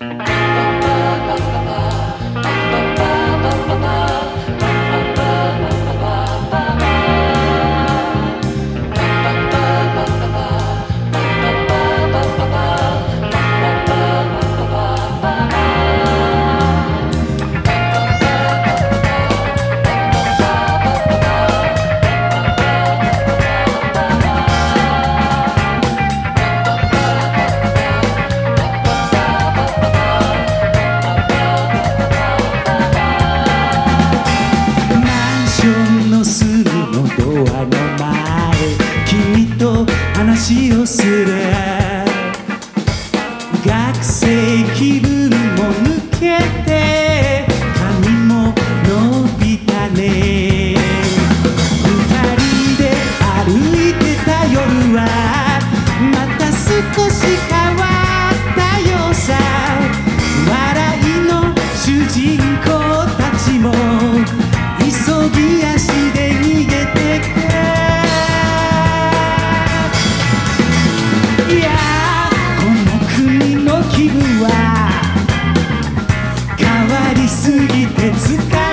Bye. ドアの前君と話をするすぎて疲れ